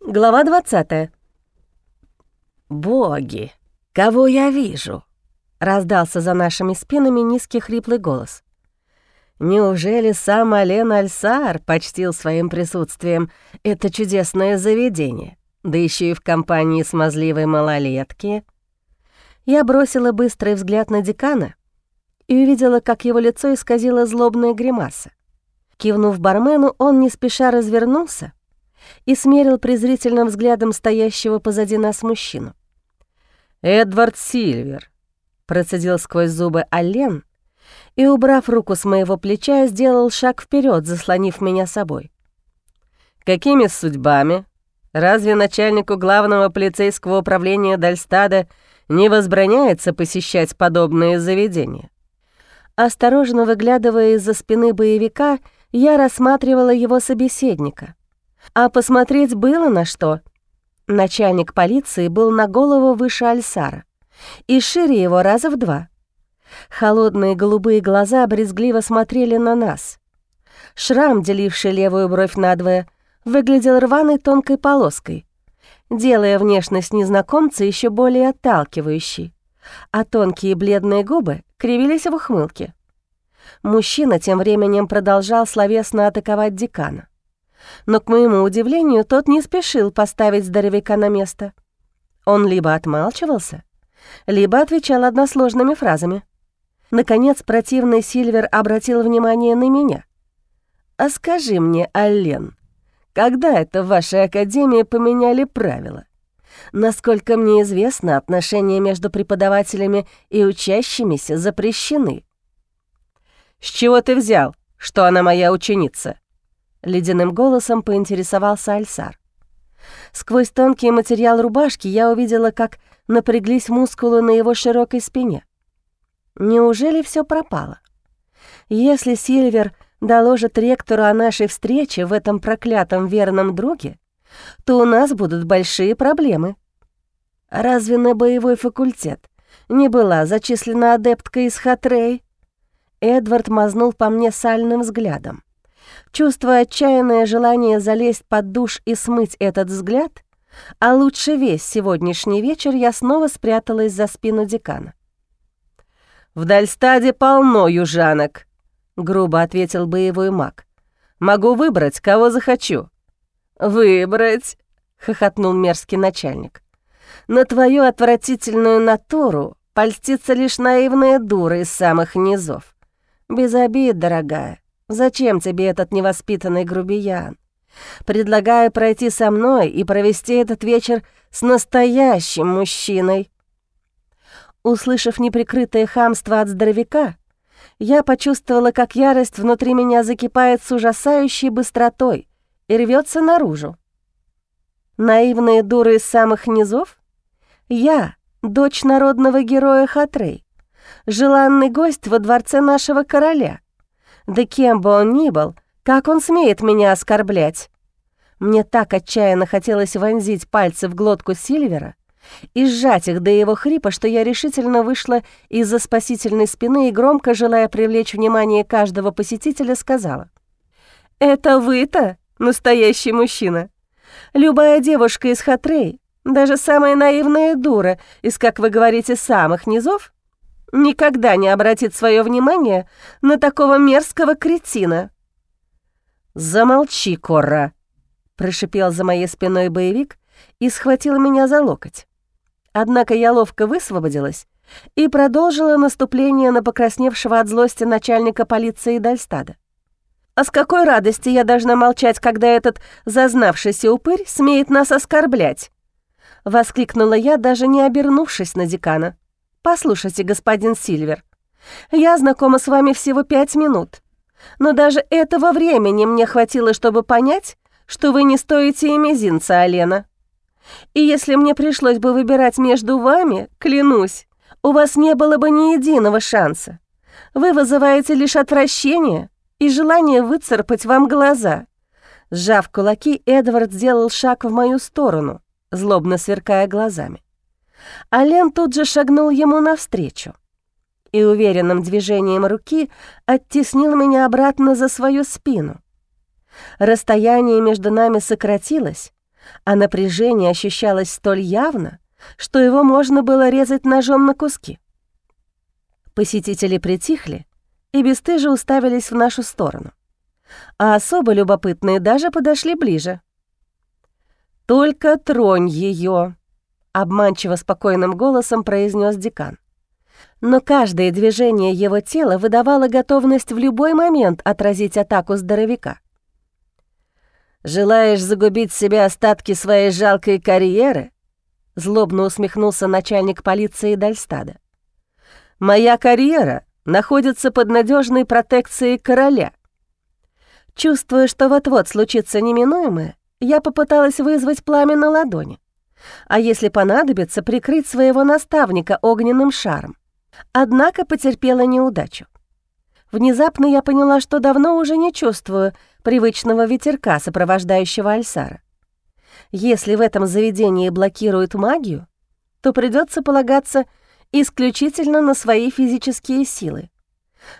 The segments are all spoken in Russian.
Глава 20 «Боги, кого я вижу?» — раздался за нашими спинами низкий хриплый голос. «Неужели сам Ален Альсар почтил своим присутствием это чудесное заведение, да еще и в компании смазливой малолетки?» Я бросила быстрый взгляд на декана и увидела, как его лицо исказило злобная гримаса. Кивнув бармену, он не спеша развернулся и смерил презрительным взглядом стоящего позади нас мужчину. «Эдвард Сильвер», — процедил сквозь зубы Аллен и, убрав руку с моего плеча, сделал шаг вперед, заслонив меня собой. «Какими судьбами? Разве начальнику главного полицейского управления Дальстада не возбраняется посещать подобные заведения?» Осторожно выглядывая из-за спины боевика, я рассматривала его собеседника. А посмотреть было на что. Начальник полиции был на голову выше Альсара и шире его раза в два. Холодные голубые глаза брезгливо смотрели на нас. Шрам, деливший левую бровь надвое, выглядел рваной тонкой полоской, делая внешность незнакомца еще более отталкивающей, а тонкие бледные губы кривились в ухмылке. Мужчина тем временем продолжал словесно атаковать декана. Но, к моему удивлению, тот не спешил поставить здоровяка на место. Он либо отмалчивался, либо отвечал односложными фразами. Наконец, противный Сильвер обратил внимание на меня. «А скажи мне, Аллен, когда это в вашей академии поменяли правила? Насколько мне известно, отношения между преподавателями и учащимися запрещены». «С чего ты взял, что она моя ученица?» Ледяным голосом поинтересовался Альсар. Сквозь тонкий материал рубашки я увидела, как напряглись мускулы на его широкой спине. Неужели все пропало? Если Сильвер доложит ректору о нашей встрече в этом проклятом верном друге, то у нас будут большие проблемы. Разве на боевой факультет не была зачислена адептка из Хатрей? Эдвард мазнул по мне сальным взглядом. Чувствуя отчаянное желание залезть под душ и смыть этот взгляд, а лучше весь сегодняшний вечер я снова спряталась за спину декана. «В Дальстаде полно южанок», — грубо ответил боевой маг. «Могу выбрать, кого захочу». «Выбрать?» — хохотнул мерзкий начальник. «На твою отвратительную натуру польстится лишь наивная дура из самых низов. Без обид, дорогая. Зачем тебе этот невоспитанный грубиян? Предлагаю пройти со мной и провести этот вечер с настоящим мужчиной». Услышав неприкрытое хамство от здоровяка, я почувствовала, как ярость внутри меня закипает с ужасающей быстротой и рвется наружу. Наивные дуры из самых низов? Я, дочь народного героя Хатрей, желанный гость во дворце нашего короля — да кем бы он ни был, как он смеет меня оскорблять? Мне так отчаянно хотелось вонзить пальцы в глотку Сильвера и сжать их до его хрипа, что я решительно вышла из-за спасительной спины и громко, желая привлечь внимание каждого посетителя, сказала. «Это вы-то настоящий мужчина? Любая девушка из Хатрей, даже самая наивная дура из, как вы говорите, самых низов, никогда не обратит свое внимание на такого мерзкого кретина. «Замолчи, Корра!» — прошипел за моей спиной боевик и схватил меня за локоть. Однако я ловко высвободилась и продолжила наступление на покрасневшего от злости начальника полиции Дальстада. «А с какой радости я должна молчать, когда этот зазнавшийся упырь смеет нас оскорблять?» — воскликнула я, даже не обернувшись на декана. «Послушайте, господин Сильвер, я знакома с вами всего пять минут, но даже этого времени мне хватило, чтобы понять, что вы не стоите и мизинца, Алена. И если мне пришлось бы выбирать между вами, клянусь, у вас не было бы ни единого шанса. Вы вызываете лишь отвращение и желание выцарпать вам глаза». Сжав кулаки, Эдвард сделал шаг в мою сторону, злобно сверкая глазами. Ален тут же шагнул ему навстречу и уверенным движением руки оттеснил меня обратно за свою спину. Расстояние между нами сократилось, а напряжение ощущалось столь явно, что его можно было резать ножом на куски. Посетители притихли и бесстыже уставились в нашу сторону, а особо любопытные даже подошли ближе. «Только тронь ее, обманчиво спокойным голосом произнес декан. Но каждое движение его тела выдавало готовность в любой момент отразить атаку здоровяка. «Желаешь загубить себе остатки своей жалкой карьеры?» Злобно усмехнулся начальник полиции Дальстада. «Моя карьера находится под надежной протекцией короля». Чувствуя, что вот-вот случится неминуемое, я попыталась вызвать пламя на ладони а если понадобится, прикрыть своего наставника огненным шаром. Однако потерпела неудачу. Внезапно я поняла, что давно уже не чувствую привычного ветерка, сопровождающего Альсара. Если в этом заведении блокируют магию, то придется полагаться исключительно на свои физические силы.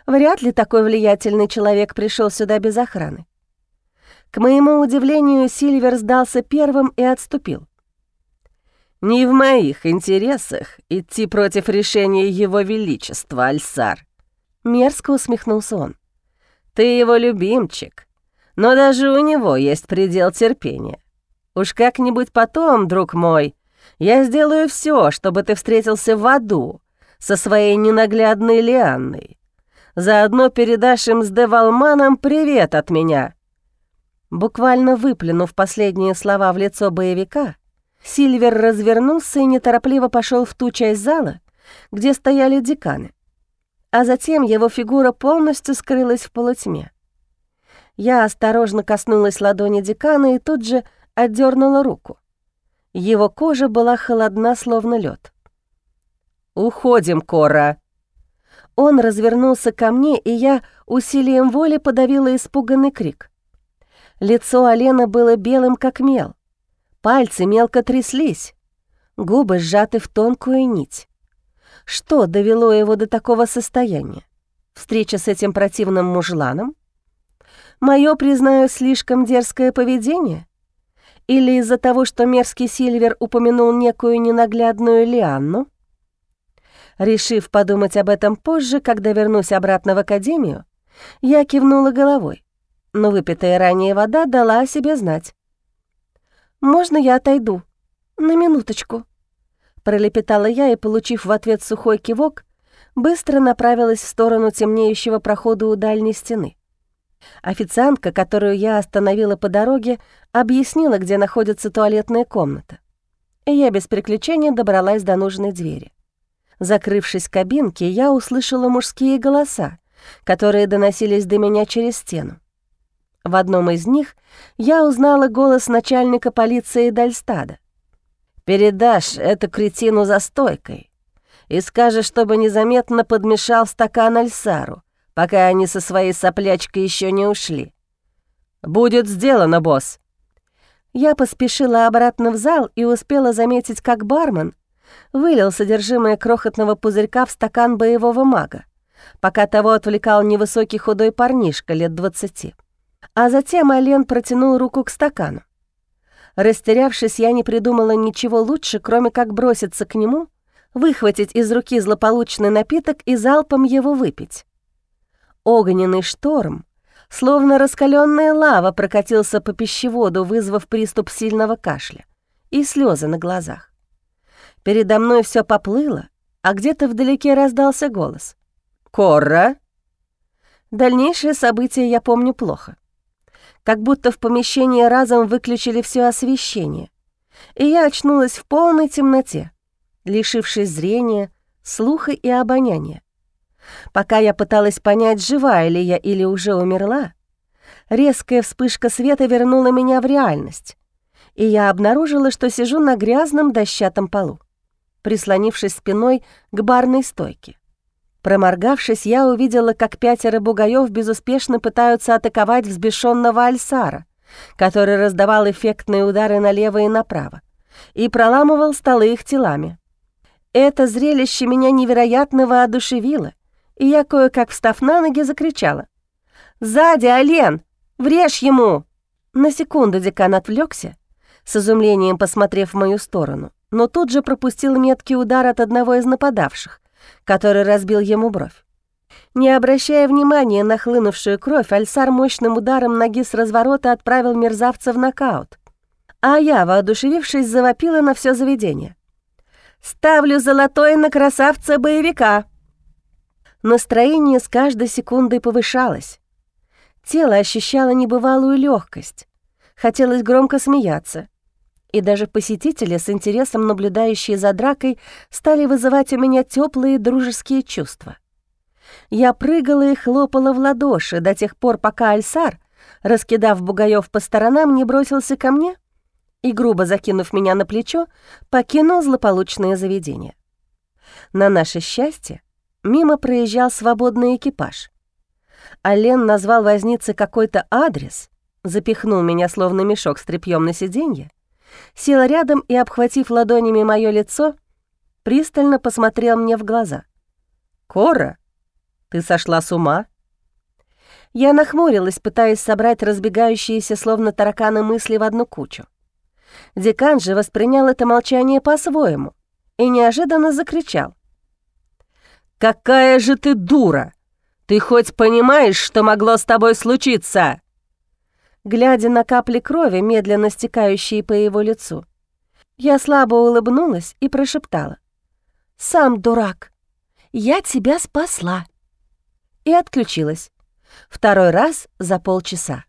Вряд ли такой влиятельный человек пришел сюда без охраны. К моему удивлению, Сильвер сдался первым и отступил. Не в моих интересах идти против решения Его Величества, Альсар. Мерзко усмехнулся он. Ты его любимчик, но даже у него есть предел терпения. Уж как-нибудь потом, друг мой, я сделаю все, чтобы ты встретился в аду со своей ненаглядной Лианной. Заодно передашь им с Девалманом привет от меня». Буквально выплюнув последние слова в лицо боевика, Сильвер развернулся и неторопливо пошел в ту часть зала, где стояли деканы. А затем его фигура полностью скрылась в полутьме. Я осторожно коснулась ладони декана и тут же отдернула руку. Его кожа была холодна, словно лед. «Уходим, Кора!» Он развернулся ко мне, и я усилием воли подавила испуганный крик. Лицо Алена было белым, как мел. Пальцы мелко тряслись, губы сжаты в тонкую нить. Что довело его до такого состояния? Встреча с этим противным мужланом? Моё, признаю, слишком дерзкое поведение? Или из-за того, что мерзкий Сильвер упомянул некую ненаглядную Лианну? Решив подумать об этом позже, когда вернусь обратно в академию, я кивнула головой, но выпитая ранее вода дала о себе знать. «Можно я отойду? На минуточку?» Пролепетала я и, получив в ответ сухой кивок, быстро направилась в сторону темнеющего прохода у дальней стены. Официантка, которую я остановила по дороге, объяснила, где находится туалетная комната. И я без приключений добралась до нужной двери. Закрывшись в кабинке, я услышала мужские голоса, которые доносились до меня через стену. В одном из них я узнала голос начальника полиции Дальстада. «Передашь эту кретину за стойкой и скажешь, чтобы незаметно подмешал стакан Альсару, пока они со своей соплячкой еще не ушли. Будет сделано, босс». Я поспешила обратно в зал и успела заметить, как бармен вылил содержимое крохотного пузырька в стакан боевого мага, пока того отвлекал невысокий худой парнишка лет двадцати. А затем Ален протянул руку к стакану. Растерявшись, я не придумала ничего лучше, кроме как броситься к нему, выхватить из руки злополучный напиток и залпом его выпить. Огненный шторм, словно раскаленная лава, прокатился по пищеводу, вызвав приступ сильного кашля и слезы на глазах. Передо мной все поплыло, а где-то вдалеке раздался голос. «Корра!» Дальнейшие события я помню плохо как будто в помещении разом выключили все освещение, и я очнулась в полной темноте, лишившись зрения, слуха и обоняния. Пока я пыталась понять, живая ли я или уже умерла, резкая вспышка света вернула меня в реальность, и я обнаружила, что сижу на грязном дощатом полу, прислонившись спиной к барной стойке. Проморгавшись, я увидела, как пятеро бугаев безуспешно пытаются атаковать взбешенного Альсара, который раздавал эффектные удары налево и направо, и проламывал столы их телами. Это зрелище меня невероятно воодушевило, и я, кое-как встав на ноги, закричала. «Сзади, Ален! Врежь ему!» На секунду декан отвлекся, с изумлением посмотрев в мою сторону, но тут же пропустил меткий удар от одного из нападавших, который разбил ему бровь. Не обращая внимания на хлынувшую кровь, Альсар мощным ударом ноги с разворота отправил мерзавца в нокаут. А я, воодушевившись, завопила на все заведение. «Ставлю золотой на красавца-боевика!» Настроение с каждой секундой повышалось. Тело ощущало небывалую легкость. Хотелось громко смеяться. И даже посетители, с интересом наблюдающие за дракой, стали вызывать у меня теплые дружеские чувства. Я прыгала и хлопала в ладоши до тех пор, пока Альсар, раскидав бугаев по сторонам, не бросился ко мне и, грубо закинув меня на плечо, покинул злополучное заведение. На наше счастье мимо проезжал свободный экипаж. Ален назвал вознице какой-то адрес, запихнул меня словно мешок с тряпьем на сиденье, сел рядом и, обхватив ладонями мое лицо, пристально посмотрел мне в глаза. «Кора, ты сошла с ума?» Я нахмурилась, пытаясь собрать разбегающиеся словно тараканы мысли в одну кучу. Декан же воспринял это молчание по-своему и неожиданно закричал. «Какая же ты дура! Ты хоть понимаешь, что могло с тобой случиться?» Глядя на капли крови, медленно стекающие по его лицу, я слабо улыбнулась и прошептала. «Сам дурак! Я тебя спасла!» И отключилась. Второй раз за полчаса.